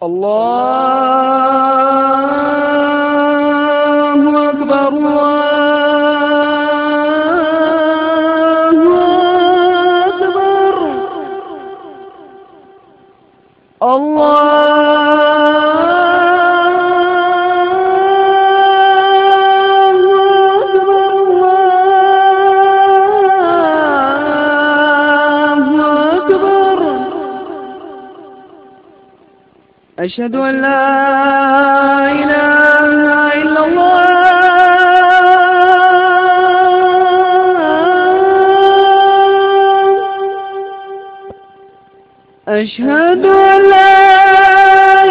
اللہ أشهد أن لا إله إلا الله. أشهد أن لا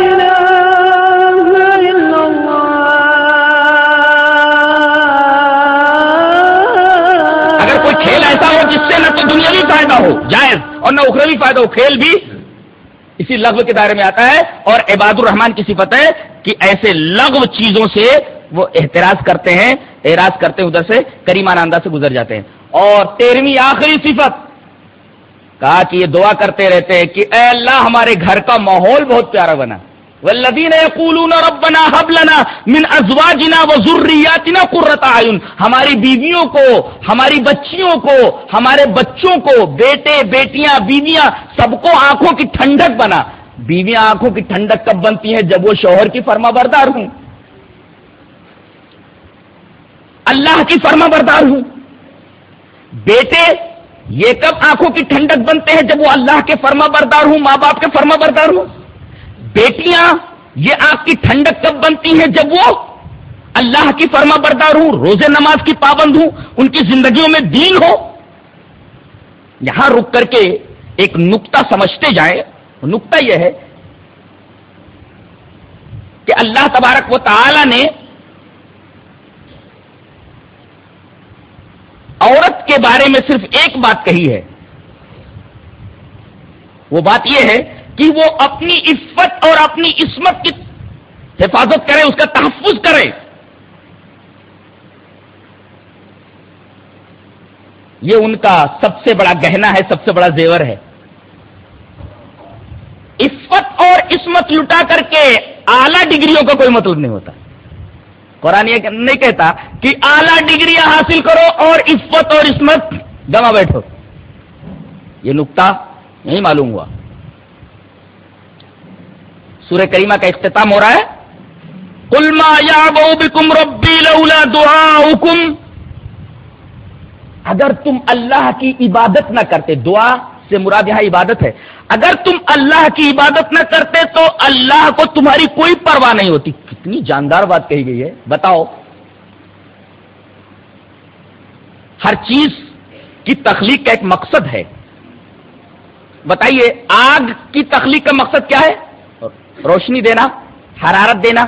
إله إلا الله. اگر کوئی کھیل ایسا ہو جس سے نہ تو دنیاوی فائدہ ہو، جائز، اور نہ اخروی فائدہ ہو، کھیل بھی اسی لغو کے دائرے میں آتا ہے اور عباد الرحمان کی صفت ہے کہ ایسے لغو چیزوں سے وہ احتراج کرتے ہیں، اعراض کرتے ہیں، ادھر سے کریمان انداز سے گزر جاتے ہیں۔ اور تیرہویں آخری صفت، کہا کہ یہ دعا کرتے رہتے ہیں کہ اے اللہ ہمارے گھر کا ماحول بہت پیارا بنا۔ والذین یقولون ربنا هب لنا من ازواجنا وذرياتنا قرة اعین۔ ہماری بیویوں کو، ہماری بچیوں کو، ہمارے بچوں کو، بیٹے، بیٹیاں، بیویاں، سب کو آنکھوں کی ٹھنڈک بنا۔ بیویاں آنکھوں کی ٹھنڈک کب بنتی ہیں؟ جب وہ شوہر کی فرما بردار ہوں۔ اللہ کی فرما بردار ہوں۔ بیٹے، یہ کب آنکھوں کی ٹھنڈک بنتے ہیں؟ جب وہ اللہ کے فرما بردار ہوں، ماں باپ کے فرما بردار ہوں۔ بیٹیاں، یہ آنکھ کی ٹھنڈک کب بنتی ہیں؟ جب وہ اللہ کی فرما بردار ہوں، روزے نماز کی پابند ہوں، ان کی زندگیوں میں دین ہو، یہاں رک کر کے ایک نقطہ سمجھتے جائیں۔ نقطہ یہ ہے کہ اللہ تبارک و تعالی نے عورت کے بارے میں صرف ایک بات کہی ہے۔ وہ بات یہ ہے کہ وہ اپنی عفت اور اپنی عصمت کی حفاظت کرے، اس کا تحفظ کرے۔ یہ ان کا سب سے بڑا گہنا ہے، سب سے بڑا زیور ہے۔ عفت اور عصمت لٹا کر کے اعلی ڈگریوں کا کوئی مطلب نہیں ہوتا۔ قرآن یہ نہیں کہتا کہ اعلی ڈگریاں حاصل کرو اور عفت اور عصمت گما بیٹھو۔ یہ نقطہ نہیں معلوم ہوا۔ سورہ کریمہ کا اختتام ہو رہا ہے۔ کلما یا بکم ربی لولا دعا اگر تم اللہ کی عبادت نہ کرتے، دعا سے مراد یہاں عبادت ہے۔ اگر تم اللہ کی عبادت نہ کرتے تو اللہ کو تمہاری کوئی پرواہ نہیں ہوتی۔ کتنی جاندار بات کہی گئی ہے۔ بتاؤ۔ ہر چیز کی تخلیق کا ایک مقصد ہے۔ بتائیے، آگ کی تخلیق کا مقصد کیا ہے؟ روشنی دینا، حرارت دینا۔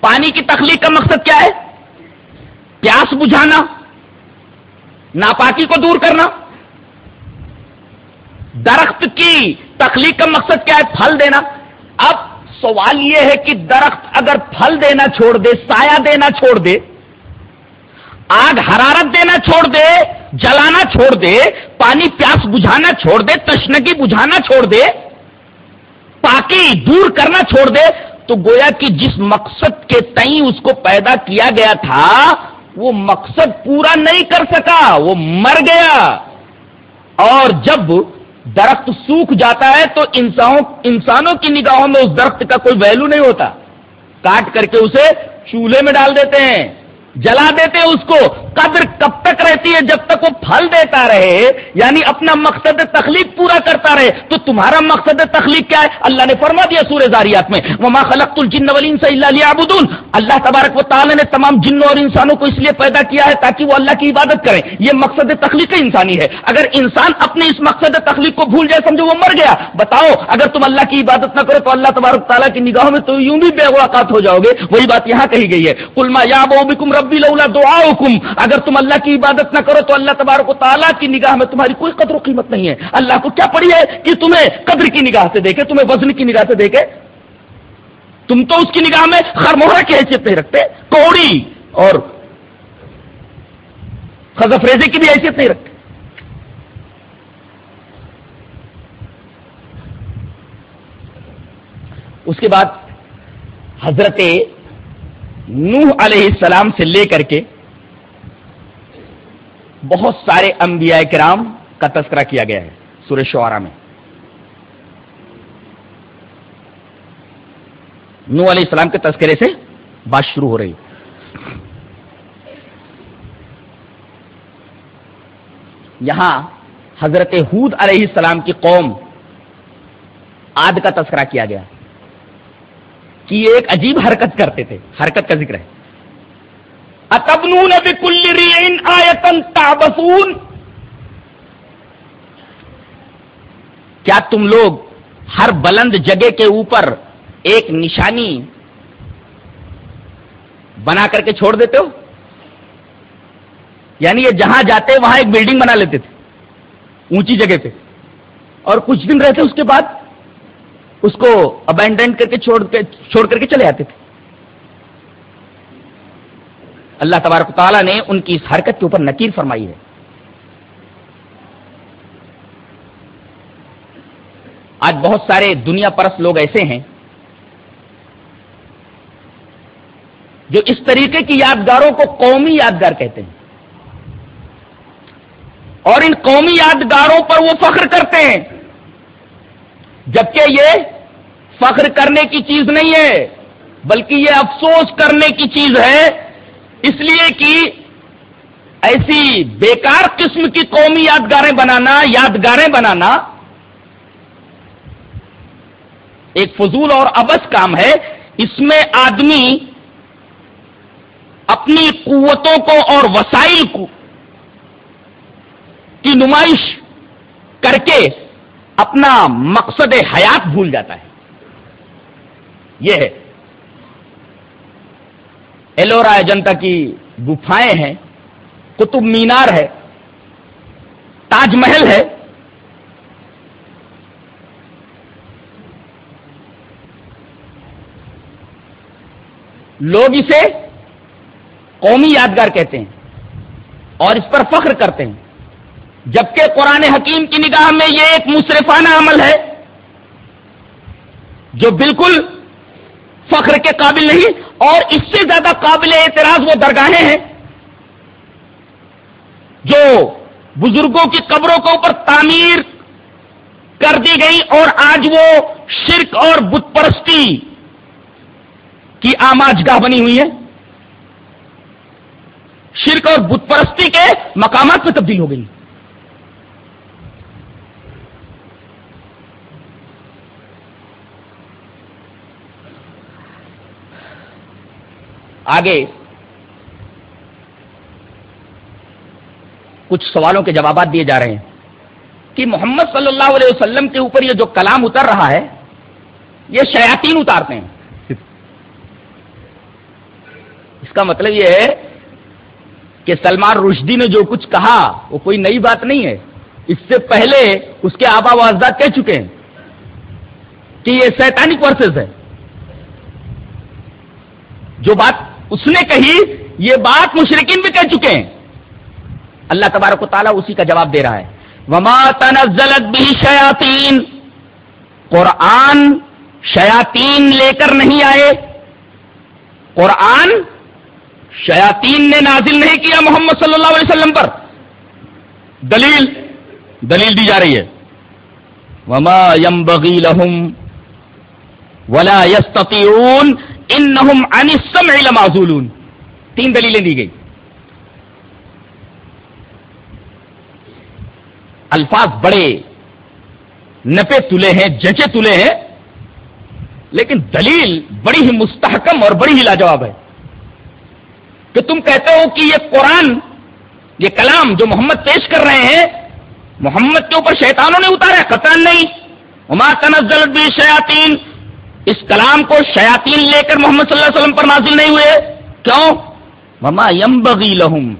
پانی کی تخلیق کا مقصد کیا ہے؟ پیاس بجھانا، ناپاکی کو دور کرنا۔ درخت کی تخلیق کا مقصد کیا ہے؟ پھل دینا۔ اب سوال یہ ہے کہ درخت اگر پھل دینا چھوڑ دے، سایہ دینا چھوڑ دے، آگ حرارت دینا چھوڑ دے، جلانا چھوڑ دے، پانی پیاس بجھانا چھوڑ دے، تشنگی بجھانا چھوڑ دے پاکی دور کرنا چھوڑ دے، تو گویا کہ جس مقصد کے تئیں اس کو پیدا کیا گیا تھا، وہ مقصد پورا نہیں کر سکا، وہ مر گیا۔ اور جب درخت سوکھ جاتا ہے، تو انسانوں انسانوں کی نگاہوں میں اس درخت کا کوئی ویلو نہیں ہوتا۔ کاٹ کر کے اسے چولہے میں ڈال دیتے ہیں۔ جلا دیتے اس کو۔ قدر کب تک رہتی ہے؟ جب تک وہ پھل دیتا رہے یعنی اپنا مقصد تخلیق پورا کرتا رہے، تو تمہارا مقصد تخلیق کیا ہے؟ اللہ نے فرما دیا سورہ زاریات میں، وما خلقت الجن والانس الا ليعبدون۔ اللہ تبارک و تعالی نے تمام جنوں اور انسانوں کو اس لیے پیدا کیا ہے تاکہ وہ اللہ کی عبادت کریں۔ یہ مقصد تخلیق انسانی ہے۔ اگر انسان اپنے اس مقصد تخلیق کو بھول جائے، سمجھو وہ مر گیا۔ بتاؤ، اگر تم اللہ کی عبادت نہ کرو تو اللہ تبارک تعالیٰ کی نگاہوں میں تو یوں بھی بے اوقات ہو جاؤ گے۔ وہی بات یہاں کہی گئی ہے۔ کلما یا بکم ربی لولا دعا اگر تم اللہ کی عبادت نہ کرو تو اللہ تبارک و تعالیٰ کی نگاہ میں تمہاری کوئی قدر و قیمت نہیں ہے۔ اللہ کو کیا پڑی ہے کہ تمہیں قدر کی نگاہ سے دیکھے، تمہیں وزن کی نگاہ سے دیکھے؟ تم تو اس کی نگاہ میں خرموہرا کی حیثیت نہیں رکھتے، کوڑی اور خزف ریزے کی بھی حیثیت نہیں رکھتے۔ اس کے بعد حضرت نوح علیہ السلام سے لے کر کے بہت سارے انبیاء کرام کا تذکرہ کیا گیا ہے سورہ شعرا میں۔ نو علیہ السلام کے تذکرے سے بات شروع ہو رہی یہاں حضرت حود علیہ السلام کی قوم آد کا تذکرہ کیا گیا۔ کہ یہ ایک عجیب حرکت کرتے تھے۔ حرکت کا ذکر ہے۔ اتبنون بکل آیتن تابسون کیا تم لوگ ہر بلند جگہ کے اوپر ایک نشانی بنا کر کے چھوڑ دیتے ہو؟ یعنی یہ جہاں جاتے وہاں ایک بلڈنگ بنا لیتے تھے، اونچی جگہ پہ۔ اور کچھ دن رہتے اس کے بعد اس کو ابینڈنٹ کر کے چھوڑ چھوڑ کر کے چلے آتے تھے۔ اللہ تبارک تعالیٰ نے ان کی اس حرکت کے اوپر نکیر فرمائی ہے۔ آج بہت سارے دنیا پرست لوگ ایسے ہیں جو اس طریقے کی یادگاروں کو قومی یادگار کہتے ہیں۔ اور ان قومی یادگاروں پر وہ فخر کرتے ہیں۔ جبکہ یہ فخر کرنے کی چیز نہیں ہے، بلکہ یہ افسوس کرنے کی چیز ہے۔ اس لیے کہ ایسی بیکار قسم کی قومی یادگاریں بنانا یادگاریں بنانا ایک فضول اور ابس کام ہے۔ اس میں آدمی اپنی قوتوں کو اور وسائل کو کی نمائش کر کے اپنا مقصد حیات بھول جاتا ہے۔ یہ ہے۔ ایلورا جنتا کی گفائیں ہیں، قطب مینار ہے، تاج محل ہے۔ لوگ اسے قومی یادگار کہتے ہیں اور اس پر فخر کرتے ہیں۔ جبکہ قرآن حکیم کی نگاہ میں یہ ایک مصرفانہ عمل ہے جو بالکل فخر کے قابل نہیں اور اس سے زیادہ قابل اعتراض وہ درگاہیں ہیں جو بزرگوں کی قبروں کے اوپر تعمیر کر دی گئی اور آج وہ شرک اور بت پرستی کی آماج گاہ بنی ہوئی ہے شرک اور بت پرستی کے مقامات میں تبدیل ہو گئی۔ آگے کچھ سوالوں کے جوابات دیے جا رہے ہیں کہ محمد صلی اللہ علیہ وسلم کے اوپر یہ جو کلام اتر رہا ہے، یہ شیاتین اتارتے ہیں۔ اس کا مطلب یہ ہے کہ سلمان رشدی نے جو کچھ کہا، وہ کوئی نئی بات نہیں ہے۔ اس سے پہلے اس کے آبا و اجداد کہہ چکے ہیں کہ یہ سیتانک ورسز ہے۔ جو بات اس نے کہی، یہ بات مشرقین بھی کہہ چکے ہیں۔ اللہ تبارک و تعالیٰ اسی کا جواب دے رہا ہے۔ وما تنزلت بھی شیاتین قرآن شیاتین لے کر نہیں آئے۔ قرآن شیاتین نے نازل نہیں کیا محمد صلی اللہ علیہ وسلم پر۔ دلیل دلیل دی جا رہی ہے۔ وما یم بغی لہم ولا یستون ان معذولون تین دلیلیں دی گئی. الفاظ بڑے، نپے تلے ہیں جچے تلے ہیں، لیکن دلیل بڑی ہی مستحکم اور بڑی ہی لاجواب ہے کہ تم کہتے ہو کہ یہ قرآن، یہ کلام جو محمد پیش کر رہے ہیں، محمد کے اوپر شیطانوں نے اتارا قطر نہیں۔ عمار تنزل بھی شیاتین اس کلام کو شیاتین لے کر محمد صلی اللہ علیہ وسلم پر نازل نہیں ہوئے۔ کیوں؟ مما یم بغی لہم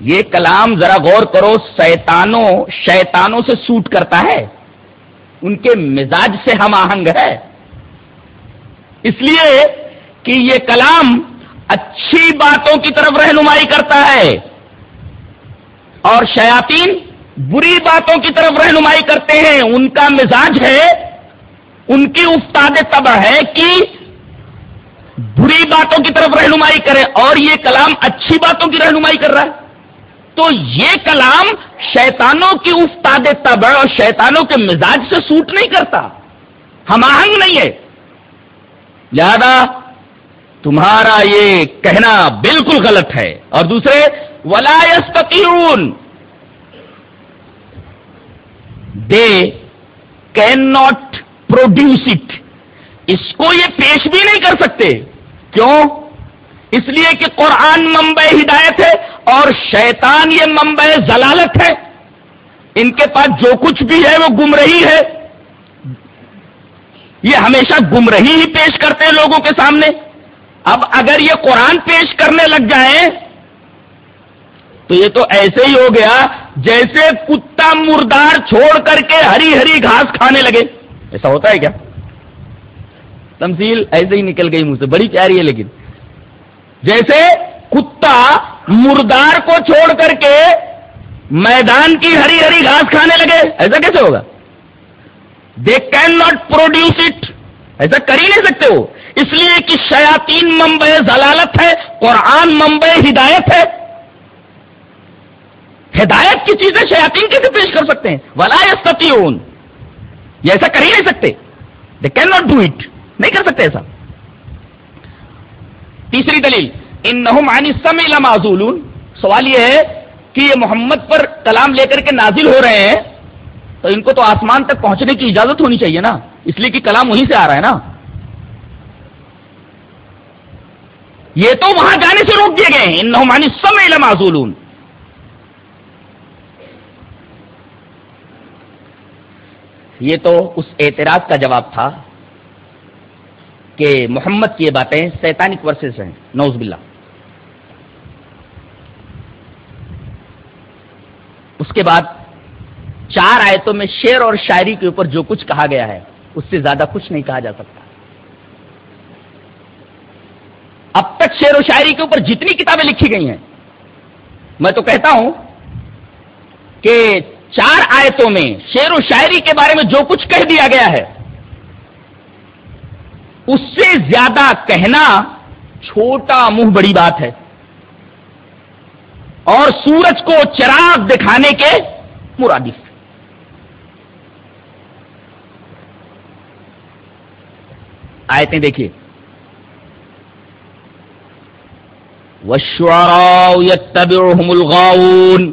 یہ کلام ذرا غور کرو، شیطانوں شیطانوں سے سوٹ کرتا ہے۔ ان کے مزاج سے ہم آہنگ ہے اس لیے کہ یہ کلام اچھی باتوں کی طرف رہنمائی کرتا ہے۔ اور شیاطین بری باتوں کی طرف رہنمائی کرتے ہیں۔ ان کا مزاج ہے ان کی استاد تبع ہے کہ بری باتوں کی طرف رہنمائی کرے اور یہ کلام اچھی باتوں کی رہنمائی کر رہا ہے۔ تو یہ کلام شیطانوں کی استاد تبع اور شیطانوں کے مزاج سے سوٹ نہیں کرتا۔ ہم آہنگ نہیں ہے لہذا تمہارا یہ کہنا بالکل غلط ہے۔ اور دوسرے ولایستیون they can not produce it اس کو یہ پیش بھی نہیں کر سکتے. کیوں؟ اس لیے کہ قرآن منبع ہدایت ہے اور شیطان یہ منبع ضلالت ہے. ان کے پاس جو کچھ بھی ہے وہ گمرہی ہے. یہ ہمیشہ گمرہی ہی پیش کرتے ہیں لوگوں کے سامنے. اب اگر یہ قرآن پیش کرنے لگ جائیں تو یہ تو ایسے ہی ہو گیا جیسے کتا مردار چھوڑ کر کے ہری ہری گھاس کھانے لگے. ایسا ہوتا ہے کیا؟ تمثیل ایسے ہی نکل گئی مجھ سے، بڑی پیاری ہے لیکن۔ جیسے کتا مردار کو چھوڑ کر کے میدان کی ہری ہری گھاس کھانے لگے، ایسا کیسے ہوگا؟ They can not produce it ایسا کر ہی نہیں سکتے وہ۔ اس لیے کہ شیاتین ممبئی ضلالت ہے، قرآن ممبئی ہدایت ہے۔ ہدایت کی چیزیں شیاتین کیسے پیش کر سکتے ہیں۔ ولا ستیون یہ ایسا کر ہی نہیں سکتے۔ They can not do it نہیں کر سکتے ایسا۔ تیسری دلیل ان نہ سم معذول سوال یہ ہے کہ یہ محمد پر کلام لے کر کے نازل ہو رہے ہیں، تو ان کو تو آسمان تک پہنچنے کی اجازت ہونی چاہیے نا۔ اس لیے کہ کلام وہیں سے آ رہا ہے نا۔ یہ تو وہاں جانے سے روک دیے گئے ہیں۔ ان نعمانی سم معذول یہ تو اس اعتراض کا جواب تھا کہ محمد کی یہ باتیں سیتانک ورسز ہیں۔ نوز باللہ۔ اس کے بعد چار آیتوں میں شعر اور شاعری کے اوپر جو کچھ کہا گیا ہے، اس سے زیادہ کچھ نہیں کہا جا سکتا۔ اب تک شعر و شاعری کے اوپر جتنی کتابیں لکھی گئی ہیں، میں تو کہتا ہوں کہ چار آیتوں میں شعر و شاعری کے بارے میں جو کچھ کہہ دیا گیا ہے، اس سے زیادہ کہنا چھوٹا منہ بڑی بات ہے۔ اور سورج کو چراغ دکھانے کے مرادف آیتیں دیکھیے۔ وشوارا الغاؤن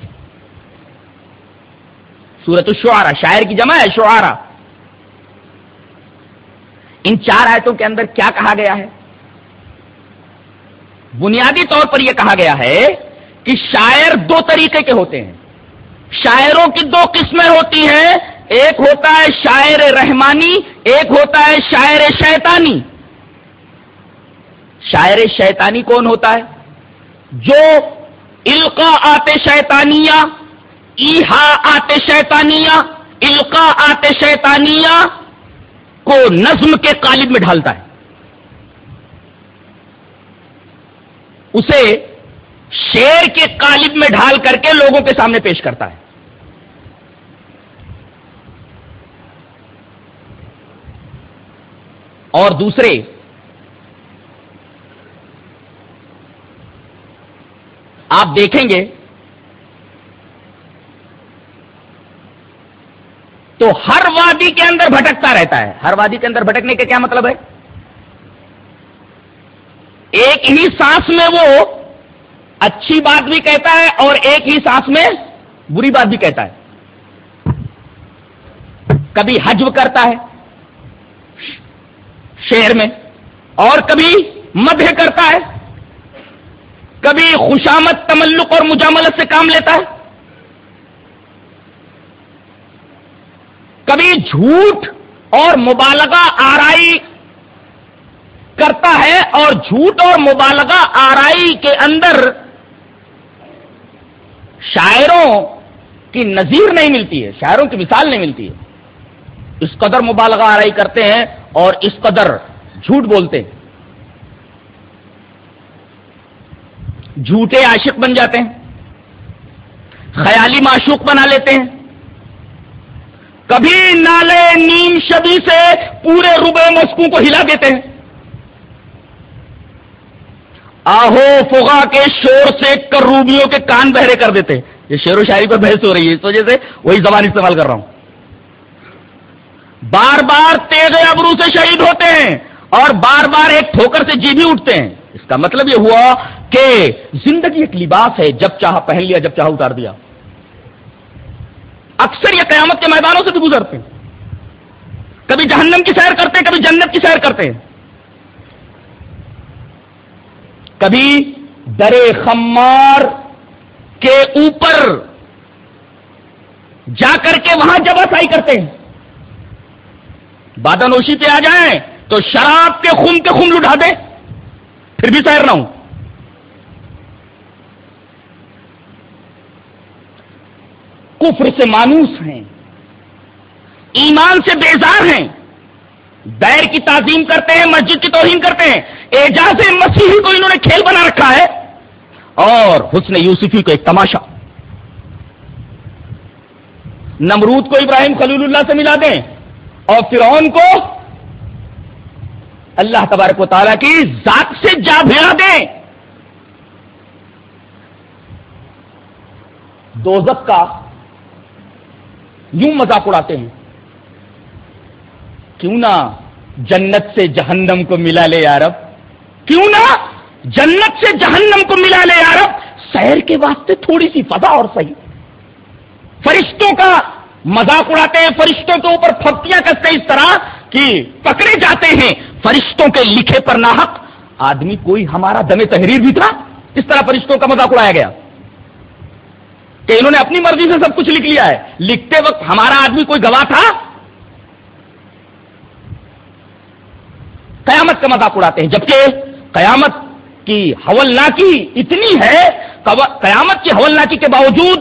سورت الشعراء، شاعر کی جمع ہے، شعراء۔ ان چار آیتوں کے اندر کیا کہا گیا ہے؟ بنیادی طور پر یہ کہا گیا ہے کہ شاعر دو طریقے کے ہوتے ہیں۔ شاعروں کی دو قسمیں ہوتی ہیں، ایک ہوتا ہے شاعر رحمانی، ایک ہوتا ہے شاعر شیطانی۔ شاعر شیطانی کون ہوتا ہے؟ جو القا آتے شیطانیہ ایہا آتے شیطانیہ القا آتے شیطانیہ کو نظم کے قالب میں ڈھالتا ہے۔ اسے شیر کے قالب میں ڈھال کر کے لوگوں کے سامنے پیش کرتا ہے۔ اور دوسرے، آپ دیکھیں گے تو ہر وادی کے اندر بھٹکتا رہتا ہے۔ ہر وادی کے اندر بھٹکنے کا کیا مطلب ہے؟ ایک ہی سانس میں وہ اچھی بات بھی کہتا ہے اور ایک ہی سانس میں بری بات بھی کہتا ہے۔ کبھی حجب کرتا ہے شہر میں اور کبھی مدح کرتا ہے۔ کبھی خوشامد تملق اور مجاملت سے کام لیتا ہے۔ کبھی جھوٹ اور مبالغہ آرائی کرتا ہے اور جھوٹ اور مبالغہ آرائی کے اندر شاعروں کی نظیر نہیں ملتی ہے، شاعروں کی مثال نہیں ملتی ہے۔ اس قدر مبالغہ آرائی کرتے ہیں اور اس قدر جھوٹ بولتے ہیں۔ جھوٹے عاشق بن جاتے ہیں، خیالی معشوق بنا لیتے ہیں۔ کبھی نالے نیم شبی سے پورے روبے مسکوں کو ہلا دیتے ہیں۔ آہو فغا کے شور سے کروبیوں کے کان بہرے کر دیتے ہیں۔ یہ شعر و شاعری پر بحث ہو رہی ہے، اس وجہ سے وہی زبان استعمال کر رہا ہوں۔ بار بار تیز ابرو سے شہید ہوتے ہیں اور بار بار ایک ٹھوکر سے جی بھی اٹھتے ہیں۔ اس کا مطلب یہ ہوا کہ زندگی ایک لباس ہے، جب چاہا پہن لیا، جب چاہا اتار دیا۔ اکثر یہ قیامت کے میدانوں سے بھی گزرتے ہیں۔ کبھی جہنم کی سیر کرتے ہیں، کبھی جنت کی سیر کرتے ہیں۔ کبھی درے خمار کے اوپر جا کر کے وہاں جب آئی کرتے ہیں۔ بادانوشی پہ آ جائیں تو شراب کے خون کے خون لٹا دے پھر بھی سیر نہ ہوں۔ کفر سے مانوس ہیں، ایمان سے بیزار ہیں۔ دیر کی تعظیم کرتے ہیں، مسجد کی توہین کرتے ہیں۔ اعجاز مسیحی کو انہوں نے کھیل بنا رکھا ہے۔ اور حسن یوسفی کو ایک تماشا۔ نمرود کو ابراہیم خلیل اللہ سے ملا دیں۔ اور فرعون کو اللہ تبارک و تعالیٰ کی ذات سے جا بھیڑا دیں۔ دوزک کا یوں مذاق اڑاتے ہیں۔ کیوں نہ جنت سے جہنم کو ملا لے یارب کیوں نہ جنت سے جہنم کو ملا لے یارب سیر کے واسطے تھوڑی سی فضا اور صحیح۔ فرشتوں کا مذاق اڑاتے ہیں، فرشتوں کے اوپر پھپتیاں کرتے اس طرح کہ پکڑے جاتے ہیں۔ فرشتوں کے لکھے پر ناحق۔ آدمی کوئی ہمارا دم تحریر بھی تھا۔ اس طرح فرشتوں کا مذاق اڑایا گیا۔ کہ انہوں نے اپنی مرضی سے سب کچھ لکھ لیا ہے۔ لکھتے وقت ہمارا آدمی کوئی گواہ تھا؟ قیامت کا مذاق اڑاتے ہیں۔ جبکہ قیامت کی حولناکی اتنی ہے قیامت کی حولناکی کے باوجود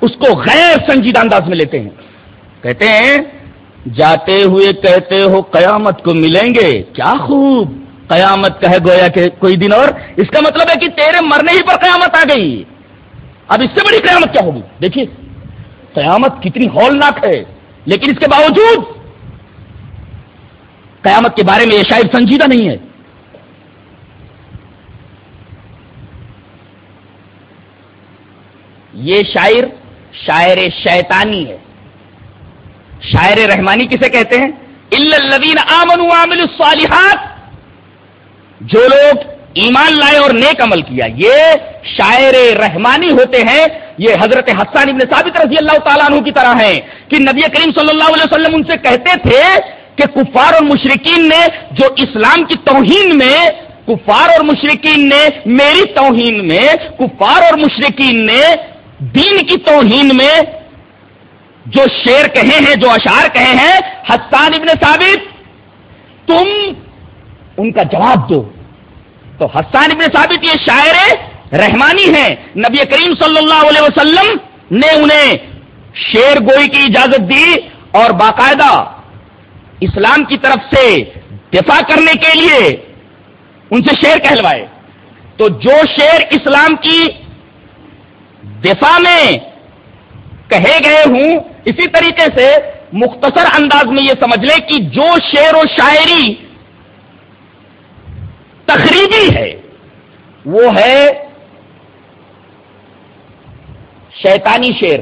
اس کو غیر سنجیدہ انداز میں لیتے ہیں۔ کہتے ہیں، جاتے ہوئے کہتے ہو قیامت کو ملیں گے۔ کیا خوب! قیامت کا ہے گویا کہ کوئی دن اور۔ اس کا مطلب ہے کہ تیرے مرنے ہی پر قیامت آ گئی۔ اب اس سے بڑی قیامت کیا ہوگی؟ دیکھیے، قیامت کتنی ہولناک ہے، لیکن اس کے باوجود قیامت کے بارے میں یہ شاید سنجیدہ نہیں ہے۔ یہ شاعر شاعر شیطانی ہے۔ شاعر رحمانی کسے کہتے ہیں؟ الدین آمن عامل الصالحات۔ جو لوگ ایمان لائے اور نیک عمل کیا۔ یہ شاعر رحمانی ہوتے ہیں۔ یہ حضرت حسان ابن ثابت رضی اللہ تعالیٰ عنہ کی طرح ہیں کہ نبی کریم صلی اللہ علیہ وسلم ان سے کہتے تھے کہ کفار اور مشرقین نے جو اسلام کی توہین میں کفار اور مشرقین نے میری توہین میں، کفار اور مشرقین نے دین کی توہین میں جو شیر کہے ہیں، جو اشعار کہے ہیں، حسان ابن ثابت، تم ان کا جواب دو۔ تو حسان ابن ثابت یہ شاعر رحمانی ہیں۔ نبی کریم صلی اللہ علیہ وسلم نے انہیں شیر گوئی کی اجازت دی اور باقاعدہ اسلام کی طرف سے دفاع کرنے کے لیے ان سے شیر کہلوائے۔ تو جو شیر اسلام کی دفاع میں کہے گئے ہوں، اسی طریقے سے مختصر انداز میں یہ سمجھ لیں کہ جو شعر و شاعری تقریبی ہے۔ وہ ہے شیطانی شعر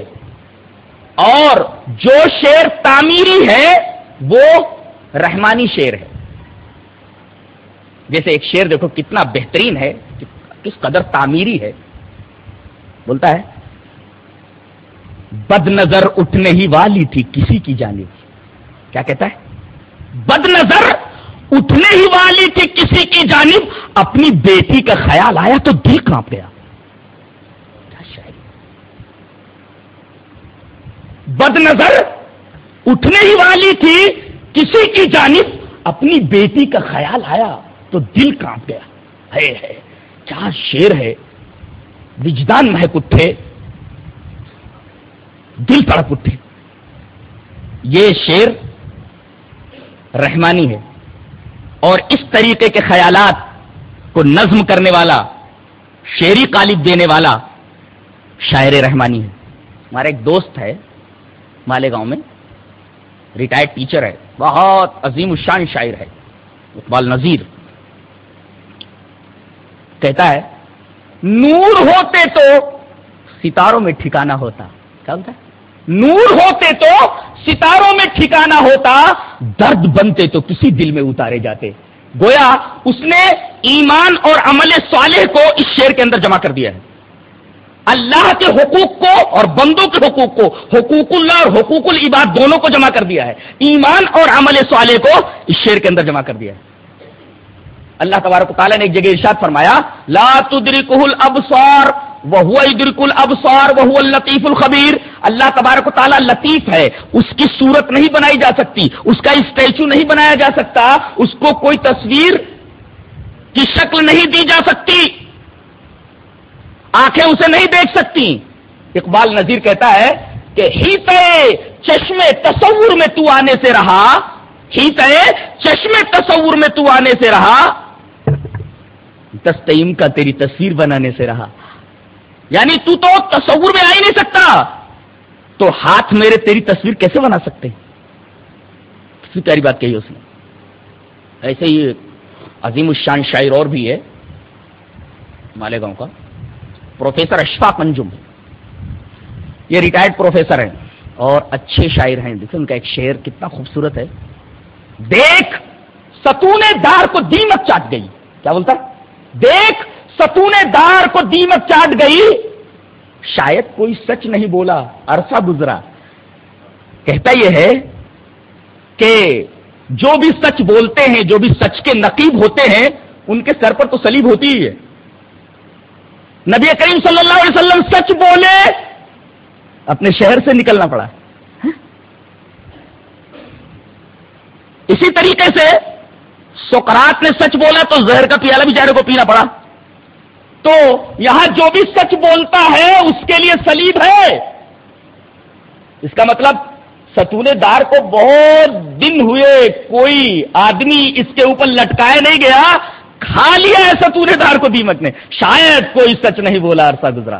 اور جو شعر تعمیری ہے، وہ رحمانی شعر ہے۔ جیسے ایک شعر دیکھو کتنا بہترین ہے، کس قدر تعمیری ہے۔ بولتا ہے، بد نظر اٹھنے ہی والی تھی کسی کی جانب۔ کیا کہتا ہے؟ بد نظر اٹھنے ہی والی تھی کسی کی جانب اپنی بیٹی کا خیال آیا تو دل کانپ گیا۔ بد نظر اٹھنے ہی والی تھی، کسی کی جانب اپنی بیٹی کا خیال آیا تو دل کانپ گیا۔ ہے ہے کیا شیر ہے۔ وجدان مہک اٹھے۔ دل تڑپ اٹھے۔ یہ شیر رحمانی ہے۔ اور اس طریقے کے خیالات کو نظم کرنے والا شیری قالب دینے والا شاعر رحمانی ہے۔ ہمارا ایک دوست ہے مالیگاؤں میں ریٹائرڈ ٹیچر ہے، بہت عظیم الشان شاعر ہے، اقبال نذیر۔ کہتا ہے، نور ہوتے تو ستاروں میں ٹھکانا ہوتا۔ کیا ہوتا ہے؟ نور ہوتے تو ستاروں میں ٹھکانا ہوتا، درد بنتے تو کسی دل میں اتارے جاتے۔ گویا اس نے ایمان اور عمل صالح کو اس شیر کے اندر جمع کر دیا ہے۔ اللہ کے حقوق کو اور بندوں کے حقوق کو، حقوق اللہ اور حقوق العباد دونوں کو جمع کر دیا ہے۔ ایمان اور عمل صالح کو اس شیر کے اندر جمع کر دیا ہے۔ اللہ تبارک تعالیٰ نے ایک جگہ ارشاد فرمایا، لا تدرکہ الابصار وہ ادرک الابصار وہ الطیف الخبیر۔ اللہ تبارک و تعالیٰ لطیف ہے، اس کی صورت نہیں بنائی جا سکتی، اس کا اسٹیچو نہیں بنایا جا سکتا، اس کو کوئی تصویر کی شکل نہیں دی جا سکتی۔ آنکھیں اسے نہیں دیکھ سکتی۔ اقبال نذیر کہتا ہے کہ ہی چشمے تصور میں تو آنے سے رہا ہی چشمے تصور میں تو آنے سے رہا۔ تستعیم کا تیری تصویر بنانے سے رہا۔ یعنی تو تو تصور میں آ ہی نہیں سکتا۔ تو ہاتھ میرے تیری تصویر کیسے بنا سکتے؟ پیاری بات کہی اس نے۔ ایسے ہی عظیم الشان شاعر اور بھی ہے۔ مالیگاؤں کا۔ پروفیسر اشفاق انجم۔ یہ ریٹائرڈ پروفیسر ہیں اور اچھے شاعر ہیں۔ دیکھیں ان کا ایک شعر کتنا خوبصورت ہے۔ دیکھ ستون دار کو دیمک چاٹ گئی۔ کیا بولتا؟ دیکھ ستون دار کو دیمک چاٹ گئی۔ شاید کوئی سچ نہیں بولا عرصہ گزرا۔ کہتا یہ ہے کہ جو بھی سچ بولتے ہیں جو بھی سچ کے نقیب ہوتے ہیں ان کے سر پر تو سلیب ہوتی ہی ہے۔ نبی کریم صلی اللہ علیہ وسلم سچ بولے اپنے شہر سے نکلنا پڑا۔ اسی طریقے سے سکرات نے سچ بولا تو زہر کا پیالہ بھی چہرے کو پینا پڑا۔ تو یہاں جو بھی سچ بولتا ہے، اس کے لیے سلیب ہے۔ اس کا مطلب ستونے دار کو بہت دن ہوئے کوئی آدمی اس کے اوپر لٹکائے نہیں گیا۔ کھا لیا ہے ستونے دار کو دیمک نے۔ شاید کوئی سچ نہیں بولا عرصہ گزرا۔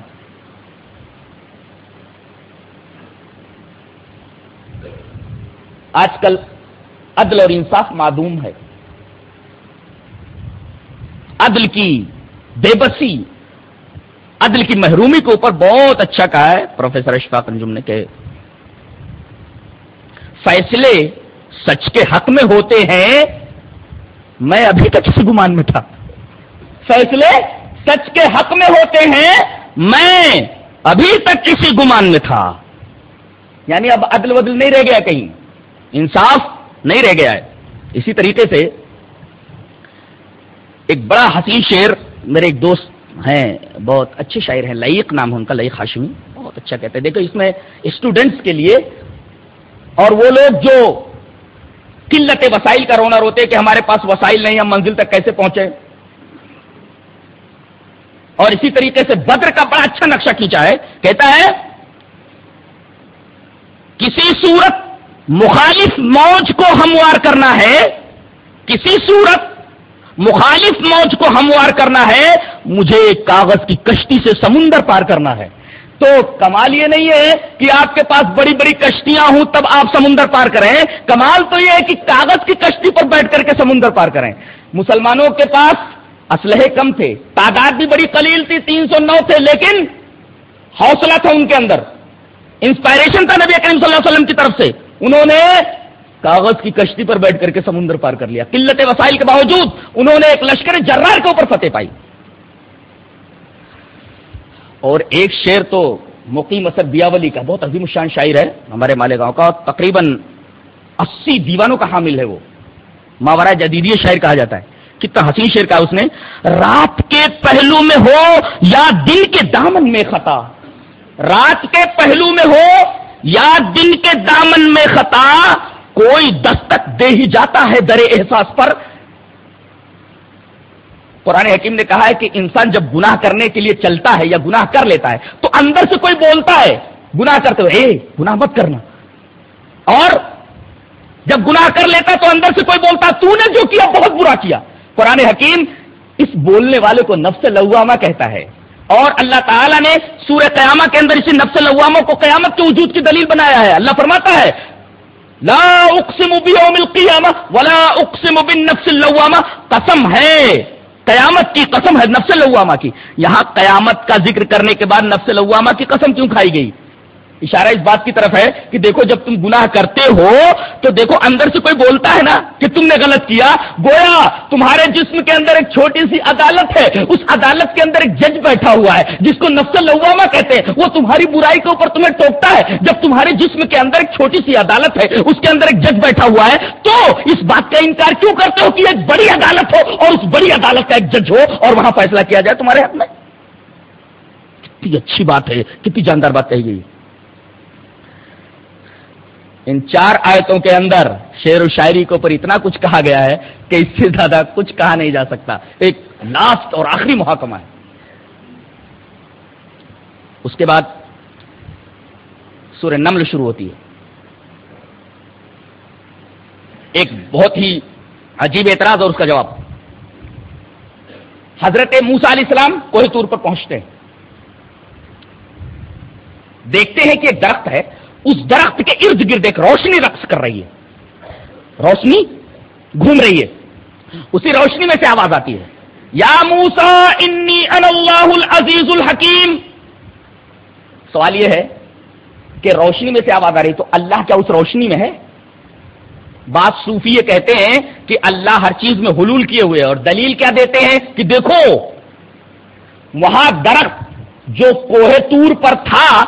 آج کل عدل اور انصاف معدوم ہے۔ عدل کی بے بسی، عدل کی محرومی کے اوپر بہت اچھا کہا ہے پروفیسر اشفاق انجم نے کہ فیصلے سچ کے حق میں ہوتے ہیں، میں ابھی تک کسی گمان میں تھا۔ فیصلے سچ کے حق میں ہوتے ہیں، میں ابھی تک کسی گمان میں تھا۔ یعنی اب عدل ودل نہیں رہ گیا کہیں، انصاف نہیں رہ گیا ہے۔ اسی طریقے سے ایک بڑا حسین شعر میرے ایک دوست ہیں، بہت اچھے شاعر ہیں لئیق نام ہے ان کا لئیق ہاشمی بہت اچھا کہتے ہیں۔ دیکھو، اس میں اسٹوڈنٹس کے لیے اور وہ لوگ جو قلت وسائل کا رونا روتے کہ ہمارے پاس وسائل نہیں، ہم منزل تک کیسے پہنچے اور اسی طریقے سے بدر کا بڑا اچھا نقشہ کھینچا ہے، کہتا ہے، کسی صورت مخالف موج کو ہموار کرنا ہے، کسی صورت مخالف موج کو ہموار کرنا ہے، مجھے ایک کاغذ کی کشتی سے سمندر پار کرنا ہے۔ تو کمال یہ نہیں ہے کہ آپ کے پاس بڑی بڑی کشتیاں ہوں تب آپ سمندر پار کریں۔ کمال تو یہ ہے کہ کاغذ کی کشتی پر بیٹھ کر کے سمندر پار کریں۔ مسلمانوں کے پاس اسلحے کم تھے، تعداد بھی بڑی قلیل تھی، تین سو نو تھے، لیکن حوصلہ تھا ان کے اندر۔ انسپائریشن تھا نبی کریم صلی اللہ علیہ وسلم کی طرف سے۔ انہوں نے کاغذ کی کشتی پر بیٹھ کر کے سمندر پار کر لیا۔ قلت وسائل کے باوجود انہوں نے ایک لشکر جرار کے اوپر فتح پائی۔ اور ایک شعر تو مقیم اثر بیاولی کا، بہت عظیم الشان شاعر ہے۔ ہمارے مالیگاؤں کا تقریباً اسی دیوانوں کا حامل ہے وہ۔ ماورا جدیدی شاعر کہا جاتا ہے۔ کتنا حسین شعر کہا اس نے، رات کے پہلو میں ہو یا دن کے دامن میں خطا۔ رات کے پہلو میں ہو یا دن کے دامن میں خطا۔ کوئی دستک دے ہی جاتا ہے در احساس پر۔ قرآن حکیم نے کہا ہے کہ انسان جب گناہ کرنے کے لیے چلتا ہے یا گناہ کر لیتا ہے، تو اندر سے کوئی بولتا ہے، گناہ کرتے ہوئے، اے، گناہ مت کرنا۔ اور جب گناہ کر لیتا ہے تو اندر سے کوئی بولتا، تو نے جو کیا، بہت برا کیا۔ قرآن حکیم اس بولنے والے کو نفس لوامہ کہتا ہے۔ اور اللہ تعالیٰ نے سورہ قیامہ کے اندر اسی نفس لواموں کو قیامت کے وجود کی دلیل بنایا ہے۔ اللہ فرماتا ہے لا اقسم بیوم القیامہ ولا اقسم بالنفس اللوامہ، قسم ہے۔ قیامت کی قسم ہے نفس اللوامہ کی۔ یہاں قیامت کا ذکر کرنے کے بعد نفس اللوامہ کی قسم کیوں کھائی گئی؟ اشارہ اس بات کی طرف ہے کہ دیکھو جب تم گناہ کرتے ہو تو دیکھو اندر سے کوئی بولتا ہے نا کہ تم نے غلط کیا۔ گویا تمہارے جسم کے اندر ایک چھوٹی سی عدالت ہے۔ اس عدالت کے اندر ایک جج بیٹھا ہوا ہے، جس کو نفس لواما کہتے ہیں۔ وہ تمہاری برائی کے اوپر تمہیں ٹوکتا ہے۔ جب تمہارے جسم کے اندر ایک چھوٹی سی عدالت ہے، اس کے اندر ایک جج بیٹھا ہوا ہے، تو اس بات کا انکار کیوں کرتے ہو کہ ایک بڑی عدالت ہو اور اس بڑی عدالت کا ایک جج ہو اور وہاں فیصلہ کیا جائے تمہارے حق میں؟ کتنی اچھی بات ہے، کتنی جاندار بات کہی گئی۔ ان چار آیتوں کے اندر شعر و شاعری کے اوپر اتنا کچھ کہا گیا ہے کہ اس سے زیادہ کچھ کہا نہیں جا سکتا۔ ایک لاسٹ اور آخری محاکمہ ہے۔ اس کے بعد سورہ نمل شروع ہوتی ہے۔ ایک بہت ہی عجیب اعتراض اور اس کا جواب۔ حضرت موسا علیہ السلام کوئی طور پر پہنچتے ہیں۔ دیکھتے ہیں کہ ایک درخت ہے۔ اس درخت کے ارد گرد ایک روشنی رقص کر رہی ہے۔ روشنی گھوم رہی ہے۔ اسی روشنی میں سے آواز آتی ہے۔ یا موسا انی اللہ العزیز الحکیم۔ سوال یہ ہے کہ روشنی میں سے آواز آ رہی تو اللہ کیا اس روشنی میں ہے؟ بات صوفی یہ کہتے ہیں کہ اللہ ہر چیز میں حلول کیے ہوئے اور دلیل کیا دیتے ہیں کہ دیکھو، وہاں درخت جو کوہ تور پر تھا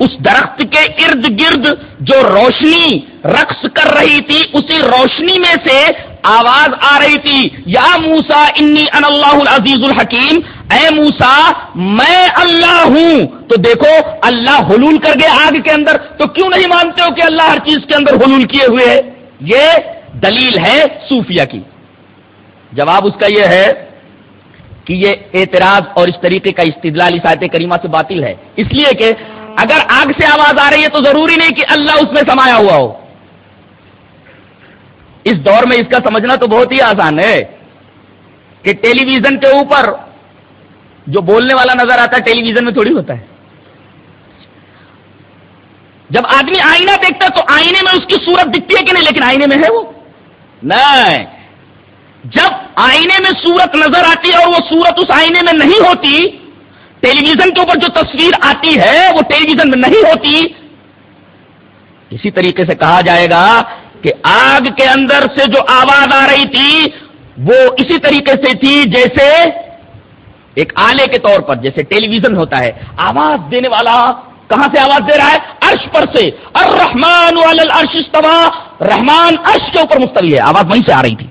اس درخت کے ارد گرد جو روشنی رقص کر رہی تھی، اسی روشنی میں سے آواز آ رہی تھی، یا موسا انی ان اللہ العزیز الحکیم، اے موسا میں اللہ ہوں۔ تو دیکھو، اللہ حلول کر گئے آگ کے اندر۔ تو کیوں نہیں مانتے ہو کہ اللہ ہر چیز کے اندر حلول کیے ہوئے ہے؟ یہ دلیل ہے صوفیہ کی۔ جواب اس کا یہ ہے کہ یہ اعتراض اور اس طریقے کا استدلال اس کریمہ سے باطل ہے۔ اس لیے کہ اگر آگ سے آواز آ رہی ہے تو ضروری نہیں کہ اللہ اس میں سمایا ہوا ہو۔ اس دور میں اس کا سمجھنا تو بہت ہی آسان ہے کہ ٹیلی ویژن کے اوپر جو بولنے والا نظر آتا ہے، ٹیلی ویژن میں تھوڑی ہوتا ہے۔ جب آدمی آئینہ دیکھتا ہے تو آئینے میں اس کی صورت دکھتی ہے کہ نہیں، لیکن آئینے میں ہے وہ۔ نہیں۔ جب آئینے میں صورت نظر آتی ہے اور وہ صورت اس آئینے میں نہیں ہوتی ٹیلی ویژن کے اوپر جو تصویر آتی ہے، وہ ٹیلی ویژن میں نہیں ہوتی۔ اسی طریقے سے کہا جائے گا کہ آگ کے اندر سے جو آواز آ رہی تھی، وہ اسی طریقے سے تھی جیسے ایک آلے کے طور پر، جیسے ٹیلی ویژن ہوتا ہے۔ آواز دینے والا کہاں سے آواز دے رہا ہے؟ عرش پر سے۔ الرحمن الرش استوا رحمان عرش کے اوپر مستوی ہے۔ آواز وہیں سے آ رہی تھی۔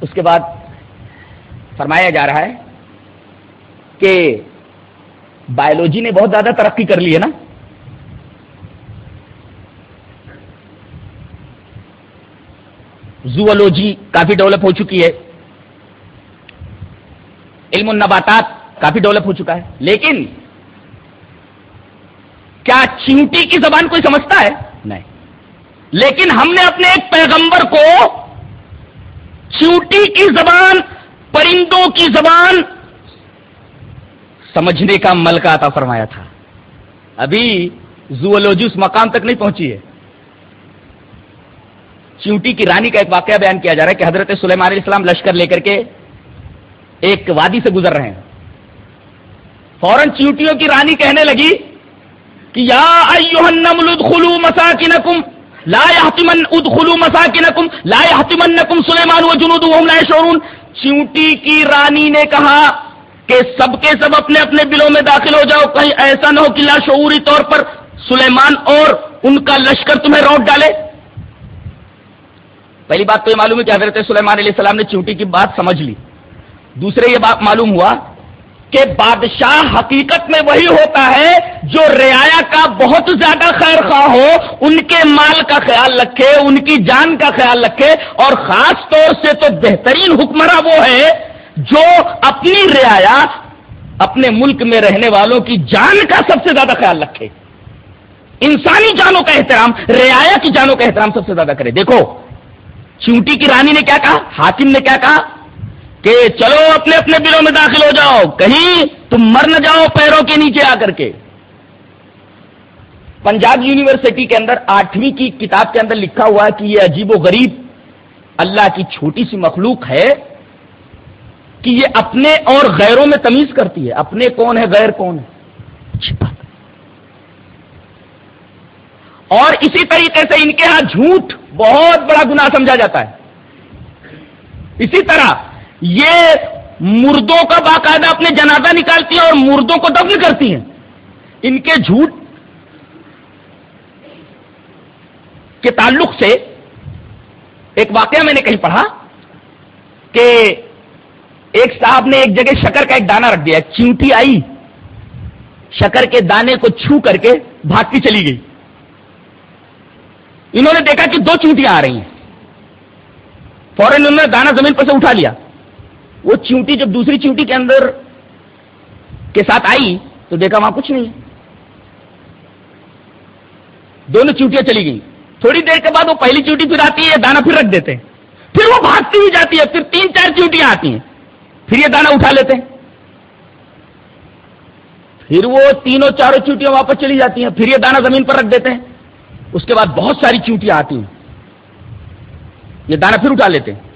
اس کے بعد فرمایا جا رہا ہے کہ بایولوجی نے بہت زیادہ ترقی کر لی ہے نا۔ زوولوجی کافی ڈیولپ ہو چکی ہے۔ علم النباتات کافی ڈیولپ ہو چکا ہے۔ لیکن کیا چینٹی کی زبان کوئی سمجھتا ہے؟ نہیں۔ لیکن ہم نے اپنے ایک پیغمبر کو چوٹی کی زبان، پرندوں کی زبان سمجھنے کا ملکہ عطا فرمایا تھا۔ ابھی زوولوجی اس مقام تک نہیں پہنچی ہے۔ چیونٹی کی رانی کا ایک واقعہ بیان کیا جا رہا ہے کہ حضرت سلیمان علیہ السلام لشکر لے کر کے ایک وادی سے گزر رہے ہیں۔ فوراً چیونٹیوں کی رانی کہنے لگی کہ یا ادخلوا مساکنکم۔ لا يحتمن ادخلوا مساکنکم. لا يحتمنکم سلیمان وجنودهم لا يشعرون. چیونٹی کی رانی نے کہا کہ سب کے سب اپنے اپنے بلوں میں داخل ہو جاؤ، کہیں ایسا نہ ہو کہ لاشعوری طور پر سلیمان اور ان کا لشکر تمہیں روٹ ڈالے۔ پہلی بات تو یہ معلوم ہے کہ حضرت سلیمان علیہ السلام نے چیونٹی کی بات سمجھ لی۔ دوسرے یہ بات معلوم ہوا کہ بادشاہ حقیقت میں وہی ہوتا ہے جو رعایا کا بہت زیادہ خیر خواہ ہو، ان کے مال کا خیال رکھے، ان کی جان کا خیال رکھے، اور خاص طور سے تو بہترین حکمراں وہ ہے جو اپنی رعایا، اپنے ملک میں رہنے والوں کی جان کا سب سے زیادہ خیال رکھے۔ انسانی جانوں کا احترام، رعایا کی جانوں کا احترام سب سے زیادہ کرے۔ دیکھو، چونٹی کی رانی نے کیا کہا؟ حاکم نے کیا کہا؟ کہ چلو اپنے اپنے بلوں میں داخل ہو جاؤ، کہیں تم مر نہ جاؤ پیروں کے نیچے آ کر کے۔ پنجاب یونیورسٹی کے اندر آٹھویں کی کتاب کے اندر لکھا ہوا ہے کہ یہ عجیب و غریب اللہ کی چھوٹی سی مخلوق ہے کہ یہ اپنے اور غیروں میں تمیز کرتی ہے۔ اپنے کون ہے، غیر کون ہے۔ اور اسی طریقے سے ان کے ہاں جھوٹ بہت بڑا گناہ سمجھا جاتا ہے۔ اسی طرح یہ مردوں کا باقاعدہ اپنے جنازہ نکالتی ہیں اور مردوں کو دفن کرتی ہیں ان کے جھوٹ کے تعلق سے ایک واقعہ میں نے کہیں پڑھا کہ ایک صاحب نے ایک جگہ شکر کا ایک دانا رکھ دیا چونٹی آئی۔ شکر کے دانے کو چھو کر کے بھاگتی چلی گئی۔ انہوں نے دیکھا کہ دو چونٹیاں آ رہی ہیں۔ فوراً انہوں نے دانا زمین پر سے اٹھا لیا۔ وہ چونٹی جب دوسری چونٹی کے اندر کے ساتھ آئی تو دیکھا وہاں کچھ نہیں دونوں چونٹیاں چلی گئی تھوڑی دیر کے بعد وہ پہلی چونٹی پھر آتی ہے دانا پھر رکھ دیتے ہیں۔ پھر وہ بھاگتی ہوئی جاتی ہے، پھر تین چار چونٹیاں آتی ہیں۔ پھر یہ دانا اٹھا لیتے ہیں۔ پھر وہ تینوں چاروں چونٹیاں واپس چلی جاتی ہیں، پھر یہ دانا زمین پر رکھ دیتے ہیں۔ اس کے بعد بہت ساری چونٹیاں آتی ہیں۔ یہ دانا پھر اٹھا لیتے ہیں۔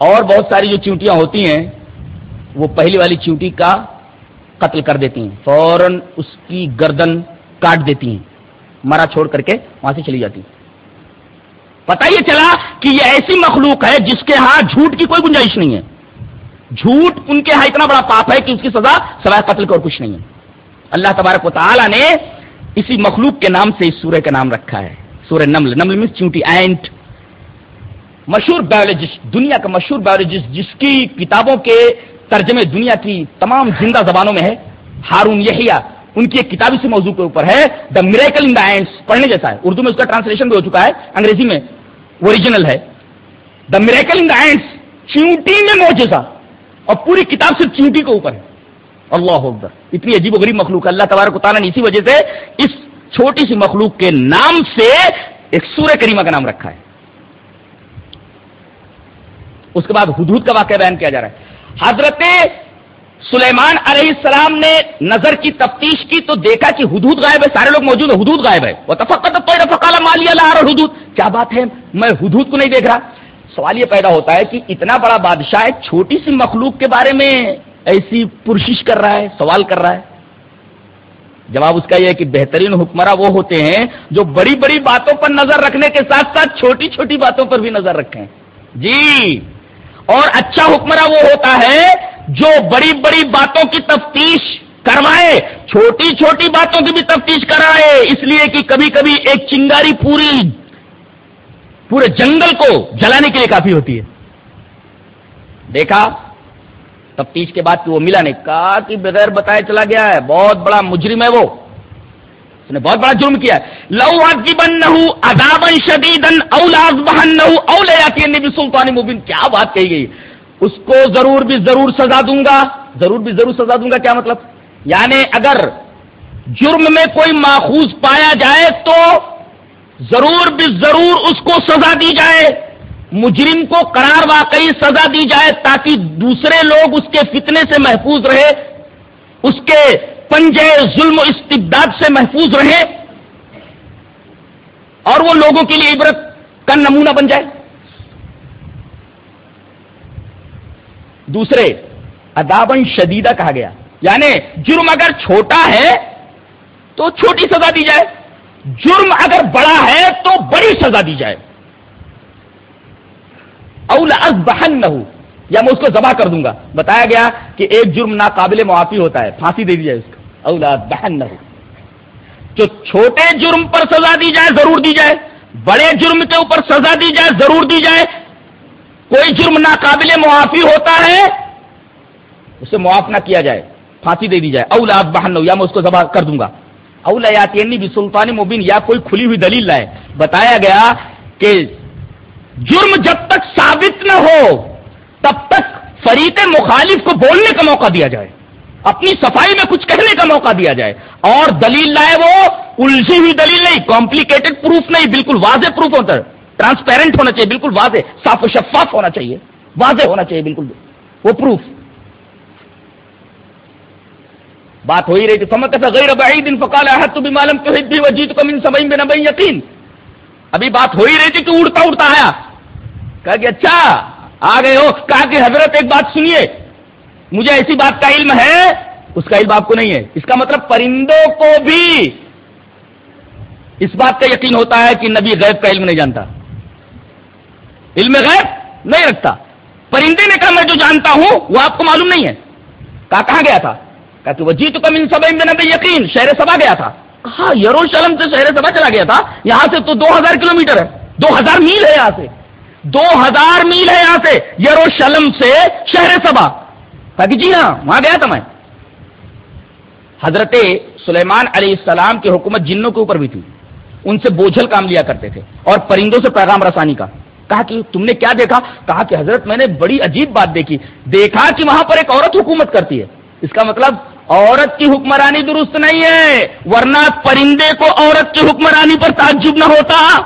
اور بہت ساری جو چونٹیاں ہوتی ہیں، وہ پہلی والی چونٹی کا قتل کر دیتی ہیں، فوراً اس کی گردن کاٹ دیتی ہیں، مرا چھوڑ کر کے وہاں سے چلی جاتی پتا یہ چلا کہ یہ ایسی مخلوق ہے جس کے ہاں جھوٹ کی کوئی گنجائش نہیں ہے۔ جھوٹ ان کے ہاں اتنا بڑا پاپ ہے کہ اس کی سزا سوائے قتل کا اور کچھ نہیں ہے۔ اللہ تبارک و تعالیٰ نے اسی مخلوق کے نام سے اس سورہ کا نام رکھا ہے، سورہ نمل۔ نمل میں چونٹی اینٹ مشہور بایولوجسٹ دنیا کا مشہور بایولوجسٹ جس کی کتابوں کے ترجمے دنیا کی تمام زندہ زبانوں میں ہے، ہارون یحییٰ، ان کی ایک کتاب اسی موضوع کے اوپر ہے the miracle in the ends پڑھنے جیسا ہے۔ اردو میں اس کا ٹرانسلیشن بھی ہو چکا ہے، انگریزی میں اوریجنل ہے۔ The miracle in the ends چیونٹی میں موجزہ اور پوری کتاب صرف چیونٹی کے اوپر ہے۔ اللہ اکبر۔ اتنی عجیب و غریب مخلوق اللہ تبارک و تعالیٰ نے اسی وجہ سے اس چھوٹی سی مخلوق کے نام سے ایک سورہ کریمہ کا نام رکھا ہے۔ اس کے بعد حدود کا واقعہ بیان کیا جا رہا ہے۔ حضرت سلیمان علیہ السلام نے نظر کی تفتیش کی تو دیکھا کہ حدود غائب ہے، سارے لوگ موجود ہیں، حدود غائب ہے۔ وہ تفقت مالی اللہ حدود۔ کیا بات ہے؟ میں حدود کو نہیں دیکھ رہا۔ سوال یہ پیدا ہوتا ہے کہ اتنا بڑا بادشاہ ایک چھوٹی سی مخلوق کے بارے میں ایسی پرشش کر رہا ہے، سوال کر رہا ہے۔ جواب اس کا یہ ہے کہ بہترین حکمراں وہ ہوتے ہیں جو بڑی بڑی باتوں پر نظر رکھنے کے ساتھ ساتھ چھوٹی چھوٹی باتوں پر بھی نظر رکھیں۔ جی۔ اور اچھا حکمراں وہ ہوتا ہے جو بڑی بڑی باتوں کی تفتیش کروائے، چھوٹی چھوٹی باتوں کی بھی تفتیش کرائے۔ اس لیے کہ کبھی کبھی ایک چنگاری پوری، پورے جنگل کو جلانے کے لیے کافی ہوتی ہے۔ دیکھا؟ تفتیش کے بعد وہ ملا نہیں، کہا کہ بغیر بتائے چلا گیا ہے، بہت بڑا مجرم ہے وہ۔ اس نے بہت بڑا جرم کیا ہے۔ لو بن نہ ادابن شدید اولاز بہن نہ نبی سلطان مبین، کیا بات کہی گئی؟ اس کو ضرور بھی ضرور سزا دوں گا۔ ضرور بھی ضرور سزا دوں گا، کیا مطلب؟ یعنی اگر جرم میں کوئی ماخوذ پایا جائے تو ضرور بھی ضرور اس کو سزا دی جائے۔ مجرم کو قرار واقعی سزا دی جائے تاکہ دوسرے لوگ اس کے فتنے سے محفوظ رہے، اس کے پنجے ظلم و استبداد سے محفوظ رہے اور وہ لوگوں کے لیے عبرت کا نمونہ بن جائے۔ دوسرے ادابن شدیدہ کہا گیا۔ یعنی جرم اگر چھوٹا ہے تو چھوٹی سزا دی جائے۔ جرم اگر بڑا ہے تو بڑی سزا دی جائے۔ اولا از بہن نہ ہو یا میں اس کو ذبح کر دوں گا۔ بتایا گیا کہ ایک جرم ناقابل معافی ہوتا ہے، پھانسی دے دی جائے اس کو اولاد بہن نہ ہو۔ جو چھوٹے جرم پر سزا دی جائے، ضرور دی جائے۔ بڑے جرم کے اوپر سزا دی جائے، ضرور دی جائے۔ کوئی جرم ناقابل معافی ہوتا ہے، اسے معاف نہ کیا جائے، پھانسی دے دی جائے۔ اولا بہن یا میں اس کو ذبح کر دوں گا۔ اولا یاتینی بھی سلطان مبین یا کوئی کھلی ہوئی دلیل لائے۔ بتایا گیا کہ جرم جب تک ثابت نہ ہو، تب تک فریق مخالف کو بولنے کا موقع دیا جائے۔ اپنی صفائی میں کچھ کہنے کا موقع دیا جائے۔ اور دلیل لائے وہ، الجھی ہوئی دلیل نہیں کمپلیکیٹڈ پروف نہیں، بالکل واضح پروف ہوتا ہے۔ ٹرانسپیرنٹ ہونا چاہیے، بالکل واضح، صاف و شفاف ہونا چاہیے۔ واضح ہونا چاہیے، بالکل۔ وہ پروف بات ہو ہی رہی تھی سمجھ ایسا غیر ابھی دن فکال ہے تو بھی معلوم تو بھی وجیت کو من سمئی میں نبئی یقین ابھی بات ہو ہی رہی تھی کہ اڑتا اڑتا آیا۔ کہا کہ اچھا آ گئے ہو۔ کہا کہ حضرت ایک بات سنیے۔ مجھے ایسی بات کا علم ہے، اس کا علم آپ کو نہیں ہے۔ اس کا مطلب پرندوں کو بھی اس بات کا یقین ہوتا ہے کہ نبی غیب کا علم نہیں جانتا۔ علم غیب نہیں رکھتا۔ پرندے نے کہا میں جو جانتا ہوں، وہ آپ کو معلوم نہیں ہے۔ کہا کہاں گیا تھا؟ کہا کہ وہ جیت کم ان سب نبی یقین، شہر سبا گیا تھا۔ کہا یروشلم سے شہر سبا چلا گیا تھا۔ یہاں سے تو دو ہزار کلو میٹر ہے۔ دو ہزار میل ہے یہاں سے۔ دو ہزار میل ہے یہاں سے۔ یروشلم سے شہر سبا۔ کہ جی ہاں وہاں گیا تھا میں حضرت سلیمان علیہ السلام کی حکومت جنوں کے اوپر بھی تھی۔ ان سے بوجھل کام لیا کرتے تھے اور پرندوں سے پیغام رسانی کا۔ کہا کہ تم نے کیا دیکھا؟ کہا کہ حضرت میں نے بڑی عجیب بات دیکھی۔ دیکھا کہ وہاں پر ایک عورت حکومت کرتی ہے۔ اس کا مطلب عورت کی حکمرانی درست نہیں ہے، ورنہ پرندے کو عورت کی حکمرانی پر تعجب نہ ہوتا۔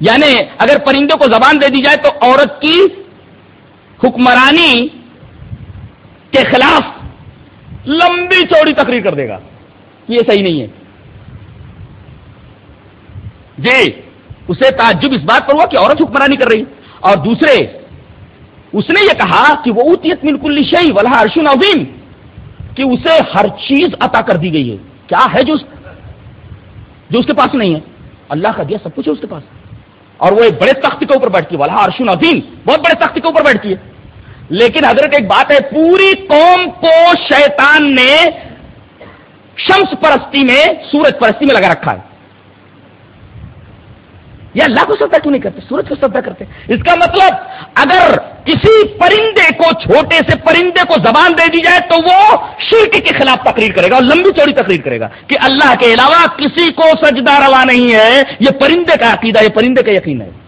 یعنی اگر پرندوں کو زبان دے دی جائے تو عورت کی حکمرانی کے خلاف لمبی چوڑی تقریر کر دے گا۔ یہ صحیح نہیں ہے۔ جی اسے تعجب اس بات پر ہوا کہ عورت حکمرانی کر رہی۔ اور دوسرے، اس نے یہ کہا کہ وہ اوتیت ملکل شہی ولہ ارشن عظیم، کہ اسے ہر چیز عطا کر دی گئی ہے۔ کیا ہے جو جو اس کے پاس نہیں ہے؟ اللہ کا دیا سب کچھ ہے اس کے پاس۔ اور وہ ایک بڑے تخت کے اوپر بیٹھتی ہے ولہ ارشن عظیم، بہت بڑے تخت کے اوپر بیٹھتی ہے لیکن حضرت ایک بات ہے، پوری قوم کو شیطان نے شمس پرستی میں، سورج پرستی میں لگا رکھا ہے۔ یہ اللہ کو سدا کیوں نہیں کرتے؟ سورج کو سدا کرتے۔ اس کا مطلب اگر کسی پرندے کو، چھوٹے سے پرندے کو زبان دے دی جائے، تو وہ شرک کے خلاف تقریر کرے گا اور لمبی چوڑی تقریر کرے گا کہ اللہ کے علاوہ کسی کو سجدہ روا نہیں ہے۔ یہ پرندے کا عقیدہ، یہ پرندے کا یقین ہے۔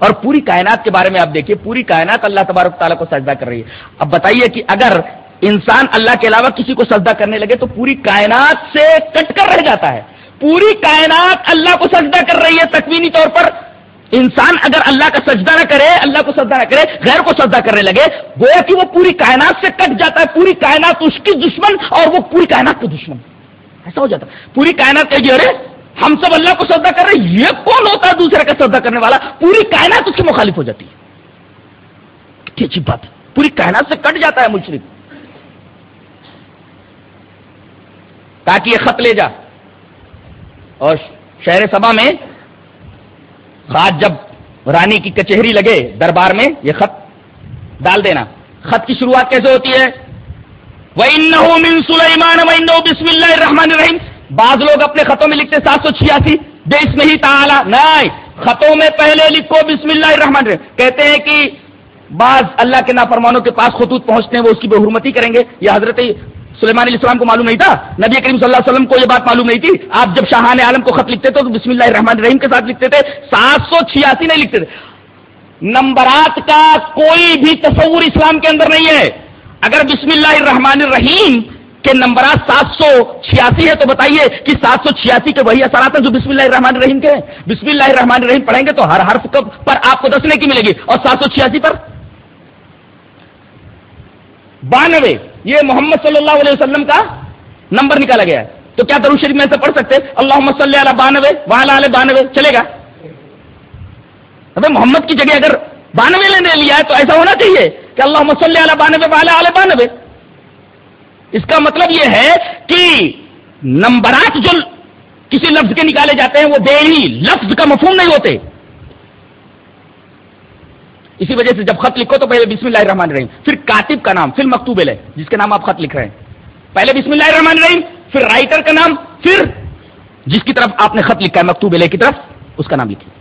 اور پوری کائنات کے بارے میں آپ دیکھیے، پوری کائنات اللہ تبارک تعالیٰ کو سجدہ کر رہی ہے۔ اب بتائیے کہ اگر انسان اللہ کے علاوہ کسی کو سجدہ کرنے لگے تو پوری کائنات سے کٹ کر رہ جاتا ہے۔ پوری کائنات اللہ کو سجدہ کر رہی ہے تکوینی طور پر۔ انسان اگر اللہ کا سجدہ نہ کرے، اللہ کو سجدہ نہ کرے، غیر کو سجدہ کرنے لگے، گویا کہ وہ پوری کائنات سے کٹ جاتا ہے۔ پوری کائنات اس کی دشمن اور وہ پوری کائنات کا دشمن۔ ایسا ہو جاتا پوری کائنات کہ ارے ہم سب اللہ کو سجدہ کر رہے ہیں، یہ کون ہوتا ہے دوسرے کا سجدہ کرنے والا؟ پوری کائنات اس کی مخالف ہو جاتی ہے۔ اچھی بات پوری کائنات سے کٹ جاتا ہے مشرق تاکہ یہ خط لے جا۔ اور شہر سبا میں خاص جب رانی کی کچہری لگے دربار میں، یہ خط ڈال دینا۔ خط کی شروعات کیسے ہوتی ہے؟ من سلیمان بسم اللہ الرحمن الرحیم بعض لوگ اپنے خطوں میں لکھتے سات سو چھیاسی، بے میں ہی تعالی، نہیں، خطوں میں پہلے لکھو بسم اللہ الرحمن الرحیم۔ کہتے ہیں کہ بعض اللہ کے نافرمانوں کے پاس خطوط پہنچتے ہیں، وہ اس کی بے حرمتی کریں گے۔ یہ حضرت سلیمان علیہ السلام کو معلوم نہیں تھا؟ نبی کریم صلی اللہ علیہ وسلم کو یہ بات معلوم نہیں تھی؟ آپ جب شاہان عالم کو خط لکھتے تھے تو بسم اللہ الرحمن الرحیم کے ساتھ لکھتے تھے۔ سات سو چھیاسی نہیں لکھتے تھے۔ نمبرات کا کوئی بھی تصور اسلام کے اندر نہیں ہے۔ اگر بسم اللہ الرحمن الرحیم کے نمبرات سات سو چھیاسی ہے تو بتائیے کہ سات سو چھیاسی کے وہی اثرات ہیں جو بسم اللہ الرحمن الرحیم کے ہیں؟ بسم اللہ الرحمن الرحیم پڑھیں گے تو ہر حرف پر آپ کو دسنے کی ملے گی۔ اور سات سو چھیاسی پر؟ بانوے، یہ محمد صلی اللہ علیہ وسلم کا نمبر نکالا گیا ہے۔ تو کیا درو شریف میں سے پڑھ سکتے؟ اللہ صلی اللہ بانوے والا بانوے، چلے گا؟ ابھی محمد کی جگہ اگر بانوے لینے لیا ہے تو ایسا ہونا چاہیے کہ اللہ صلی اللہ بانوے والا بانوے۔ اس کا مطلب یہ ہے کہ نمبرات جو کسی لفظ کے نکالے جاتے ہیں وہ دیری لفظ کا مفہوم نہیں ہوتے۔ اسی وجہ سے جب خط لکھو تو پہلے بسم اللہ الرحمن الرحیم، پھر کاتب کا نام، پھر مکتوب ہے جس کے نام آپ خط لکھ رہے ہیں۔ پہلے بسم اللہ الرحمن الرحیم، پھر رائٹر کا نام، پھر جس کی طرف آپ نے خط لکھا ہے، مکتوب کی طرف، اس کا نام لکھیے۔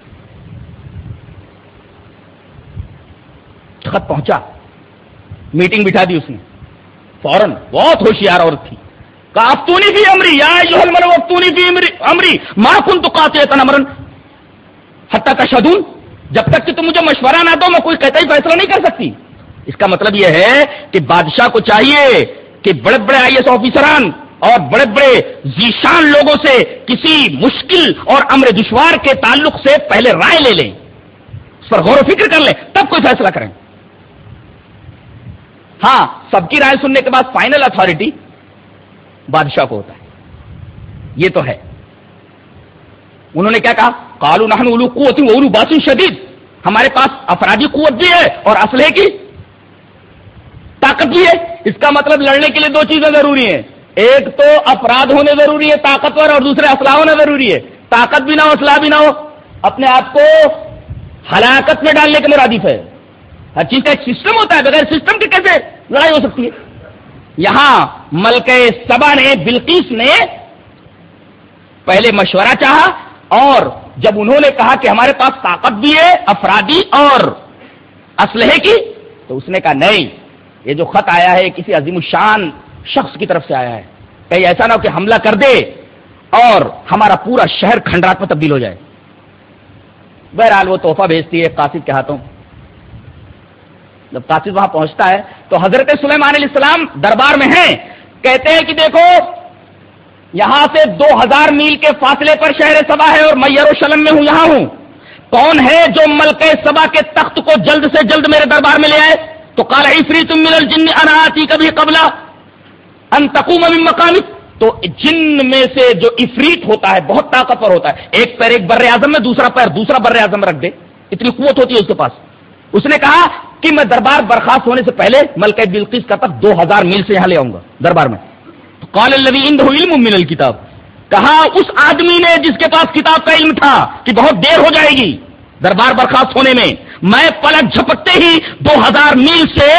خط پہنچا۔ میٹنگ بٹھا دی اس نے۔ فوراً بہت ہوشیار عورت تھی۔ کافتونی بھی امری؟ یا افتونی بھی امری؟ ماں کن تو کاتے امرن۔ حتیٰ کا شدون جب تک کہ تم مجھے مشورہ نہ دو، میں کوئی کہتا ہی فیصلہ نہیں کر سکتی۔ اس کا مطلب یہ ہے کہ بادشاہ کو چاہیے کہ بڑے بڑے آئی ایس آفیسران اور بڑے بڑے ذیشان لوگوں سے کسی مشکل اور امر دشوار کے تعلق سے پہلے رائے لے لیں۔ اس پر غور و فکر کر لیں، تب کوئی فیصلہ کریں۔ ہاں سب کی رائے سننے کے بعد فائنل اتارٹی بادشاہ کو ہوتا ہے۔ یہ تو ہے۔ انہوں نے کیا کہا؟ کالو نہن اولو قوت اولو باسن شدید۔ ہمارے پاس افرادی قوت بھی ہے اور اسلحے کی طاقت بھی ہے۔ اس کا مطلب لڑنے کے لیے دو چیزیں ضروری ہیں۔ ایک تو افراد ہونے ضروری ہے طاقتور اور دوسرے اسلحہ ہونا ضروری ہے۔ طاقت بھی نہ ہو اسلحہ بھی نہ ہو۔ اپنے آپ کو ہلاکت میں ڈالنے کے مرادف ہے۔ ہر چیز کا ایک سسٹم ہوتا ہے، بغیر سسٹم کے کیسے لڑائی ہو سکتی ہے؟ یہاں ملک سبا نے، بلقیس نے پہلے مشورہ چاہا اور جب انہوں نے کہا کہ ہمارے پاس طاقت بھی ہے، افرادی اور اسلحے کی، تو اس نے کہا نہیں، یہ جو خط آیا ہے کسی عظیم الشان شخص کی طرف سے آیا ہے۔ کہیں ایسا نہ ہو کہ حملہ کر دے اور ہمارا پورا شہر کھنڈرات میں تبدیل ہو جائے۔ بہرحال وہ تحفہ بھیجتی ہے قاصد کے ہاتھوں۔ جب قاصد وہاں پہنچتا ہے تو حضرت سلیمان علیہ السلام دربار میں ہیں۔ کہتے ہیں کہ دیکھو، یہاں سے دو ہزار میل کے فاصلے پر شہر سبا ہے اور میں یروشلم میں ہوں، یہاں ہوں۔ کون ہے جو ملک سبا کے تخت کو جلد سے جلد میرے دربار میں لے آئے؟ تو کالا افری تم مل جن اناتی کبھی قبلا انتقوم مقام تو جن میں سے جو افریت ہوتا ہے، بہت طاقتور ہوتا ہے۔ ایک پیر ایک بر اعظم میں، دوسرا پیر دوسرا بر اعظم رکھ دے۔ اتنی قوت ہوتی ہے اس کے پاس۔ اس نے کہا کہ میں دربار برخاست ہونے سے پہلے ملکہ بلقیس کا تک دو ہزار میل سے یہاں لے آؤں گا، دربار میں۔ کال علم من الکتاب کہا، اس آدمی نے جس کے پاس کتاب کا علم تھا کہ بہت دیر ہو جائے گی دربار برخاست ہونے میں میں پلک جھپکتے ہی دو ہزار میل سے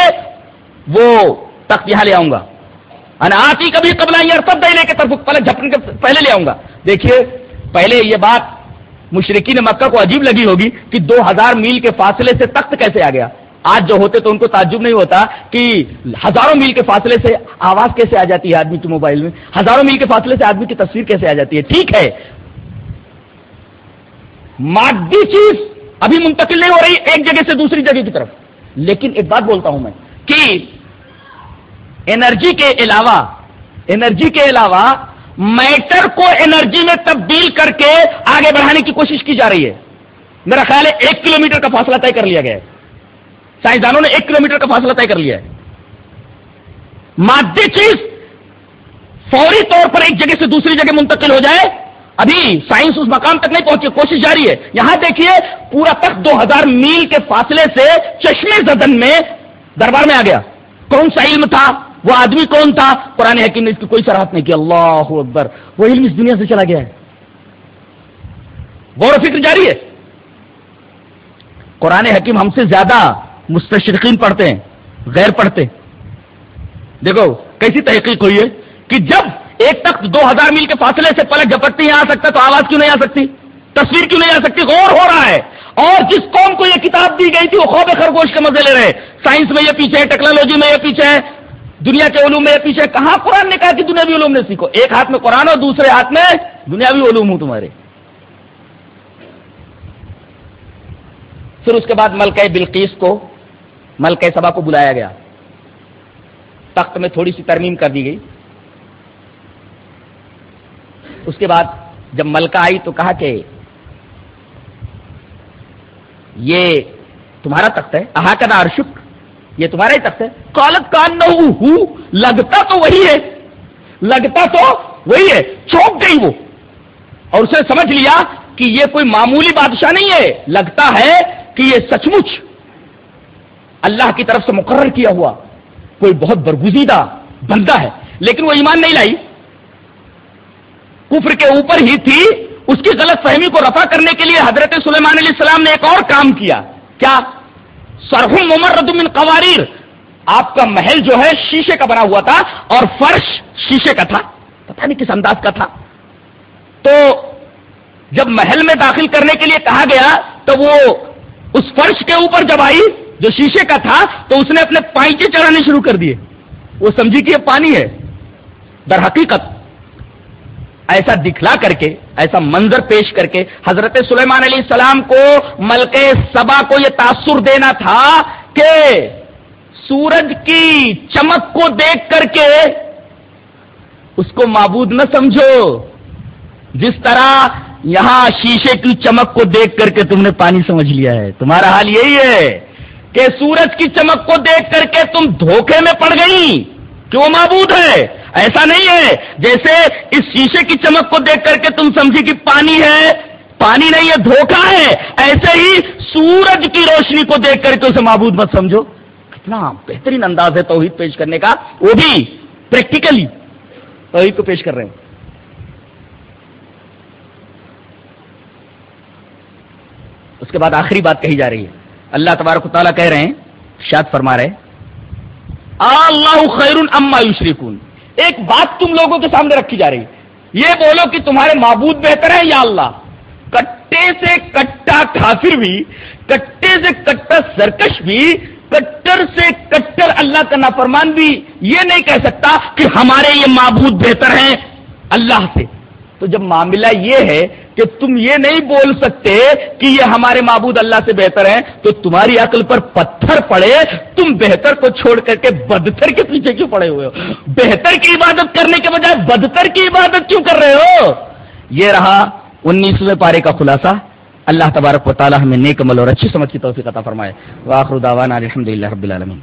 وہ تخت یہاں لے آؤں گا۔ آتی کبھی قبل سب لے کے طرف، پلک جھپکنے کے پہلے لے آؤں گا۔ دیکھیے، پہلے یہ بات مشرقین مکہ کو عجیب لگی ہوگی کہ دو ہزار میل کے فاصلے سے تخت کیسے آ گیا۔ آج جو ہوتے تو ان کو تعجب نہیں ہوتا کہ ہزاروں میل کے فاصلے سے آواز کیسے آ جاتی ہے آدمی کے موبائل میں؟ ہزاروں میل کے فاصلے سے آدمی کی تصویر کیسے آ جاتی ہے؟ ٹھیک ہے۔ مادی چیز ابھی منتقل نہیں ہو رہی ایک جگہ سے دوسری جگہ کی طرف۔ لیکن ایک بات بولتا ہوں میں کہ انرجی کے علاوہ، انرجی کے علاوہ میٹر کو انرجی میں تبدیل کر کے آگے بڑھانے کی کوشش کی جا رہی ہے۔ میرا خیال ہے ایک کلو کا فاصلہ طے کر لیا گیا ہے۔ سائنسدانوں نے ایک کلو کا فاصلہ طے کر لیا ہے۔ مادی چیز فوری طور پر ایک جگہ سے دوسری جگہ منتقل ہو جائے۔ ابھی سائنس اس مقام تک نہیں پہنچی، کوشش جاری ہے۔ یہاں دیکھیے، پورا تک دو ہزار میل کے فاصلے سے چشمے زدن میں دربار میں آ گیا۔ کون سا علم تھا؟ وہ آدمی کون تھا؟ قرآن حکیم نے اس کی کوئی سراہت نہیں کی۔ اللہ اکبر۔ وہ علم اس دنیا سے چلا گیا ہے۔ غور و فکر جاری ہے۔ قرآن حکیم ہم سے زیادہ مستشرقین پڑھتے ہیں، غیر پڑھتے دیکھو، کیسی تحقیق ہوئی ہے کہ جب ایک تخت دو ہزار میل کے فاصلے سے پلک جھپٹتی آ سکتا تو آواز کیوں نہیں آ سکتی؟ تصویر کیوں نہیں آ سکتی؟ غور ہو رہا ہے۔ اور جس قوم کو یہ کتاب دی گئی تھی، وہ خوب خرگوش کے مزے لے رہے سائنس میں یہ پیچھے ہے، ٹیکنالوجی میں یہ پیچھے ہے۔ دنیا کے علوم میں پیچھے کہاں قرآن نے کہا کہ دنیاوی علوم نے سیکھو؟ ایک ہاتھ میں قرآن اور دوسرے ہاتھ میں دنیاوی علوم ہوں تمہارے۔ پھر اس کے بعد ملکہ بلقیس کو، ملکہ سبا کو بلایا گیا۔ تخت میں تھوڑی سی ترمیم کر دی گئی۔ اس کے بعد جب ملکہ آئی تو کہا کہ یہ تمہارا تخت ہے احا کا ارشک یہ تمہارا ہی تخت ہے۔ کالت کان نہ لگتا تو وہی ہے۔ لگتا تو وہی ہے چوک گئی وہ۔ اور اسے سمجھ لیا کہ یہ کوئی معمولی بادشاہ نہیں ہے۔ لگتا ہے کہ یہ سچ مچ اللہ کی طرف سے مقرر کیا ہوا۔ کوئی بہت برگزیدہ بندہ ہے۔ لیکن وہ ایمان نہیں لائی۔ کفر کے اوپر ہی تھی۔ اس کی غلط فہمی کو رفع کرنے کے لیے حضرت سلیمان علیہ السلام نے ایک اور کام کیا۔ کیا؟ سرحم ممرد من قواریر۔ آپ کا محل جو ہے شیشے کا بنا ہوا تھا اور فرش شیشے کا تھا۔ پتہ نہیں کس انداز کا تھا۔ تو جب محل میں داخل کرنے کے لیے کہا گیا، تو وہ اس فرش کے اوپر جب آئی، جو شیشے کا تھا، تو اس نے اپنے پائچے چڑھانے شروع کر دیے۔ وہ سمجھی کہ یہ پانی ہے۔ در حقیقت ایسا دکھلا کر کے، ایسا منظر پیش کر کے حضرت سلیمان علیہ السلام کو ملک سبا کو یہ تاثر دینا تھا کہ سورج کی چمک کو دیکھ کر کے اس کو معبود نہ سمجھو۔ جس طرح یہاں شیشے کی چمک کو دیکھ کر کے تم نے پانی سمجھ لیا ہے۔ تمہارا حال یہی ہے کہ سورج کی چمک کو دیکھ کر کے تم دھوکے میں پڑ گئی کہ وہ معبود ہے ایسا نہیں ہے جیسے اس شیشے کی چمک کو دیکھ کر کے تم سمجھی کہ پانی ہے، پانی نہیں ہے دھوکا ہے۔ ایسے ہی سورج کی روشنی کو دیکھ کر کے اسے معبود مت سمجھو۔ کتنا بہترین انداز ہے توحید پیش کرنے کا۔ وہ بھی پریکٹیکلی توحید کو پیش کر رہے ہیں۔ اس کے بعد آخری بات کہی جا رہی ہے۔ اللہ تبارک تعالیٰ کہہ رہے ہیں شاد فرما رہے اللہ خیر اما یشرکون۔ ایک بات تم لوگوں کے سامنے رکھی جا رہی یہ بولو کہ تمہارے معبود بہتر ہے یا اللہ؟ کٹے سے کٹا کافر بھی، کٹے سے کٹا سرکش بھی، کٹر سے کٹر اللہ کا نافرمان بھی۔ یہ نہیں کہہ سکتا کہ ہمارے یہ معبود بہتر ہیں اللہ سے۔ تو جب معاملہ یہ ہے کہ تم یہ نہیں بول سکتے کہ یہ ہمارے معبود اللہ سے بہتر ہیں، تو تمہاری عقل پر پتھر پڑے، تم بہتر کو چھوڑ کر کے بدتر کے پیچھے کیوں پڑے ہوئے ہو؟ بہتر کی عبادت کرنے کے بجائے بدتر کی عبادت کیوں کر رہے ہو؟ یہ رہا انیسویں پارے کا خلاصہ۔ اللہ تبارک و تعالیٰ ہمیں نیک عمل اور اچھی سمجھ کی توفیق عطا فرمائے۔ واخر دعوانا الحمد رب العالمین۔